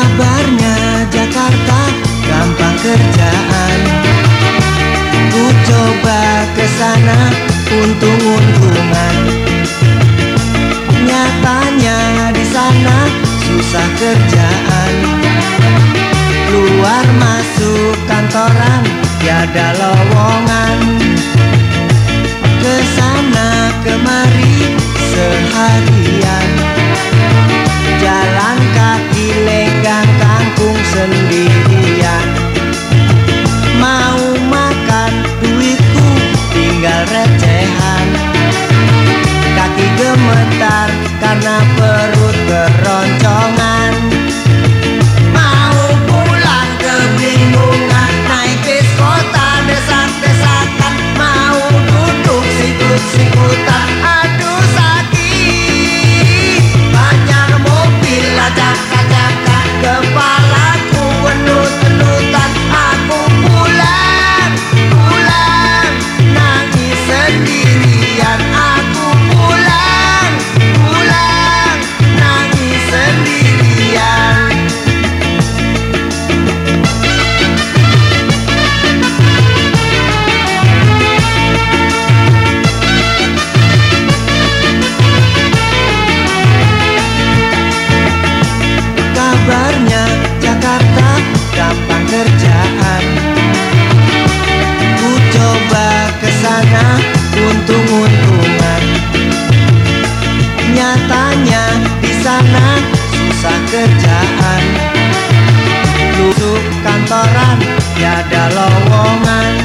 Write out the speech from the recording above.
kabarnya Jakarta gampang kerjaan. Ku coba ke sana untung-untungan Nyatanya di sana susah kerjaan. Luar masuk kantoran tiada lowongan. Ke sana untung-untungan. Nyatanya di sana susah kerjaan. Duduk kantoran tiada lowongan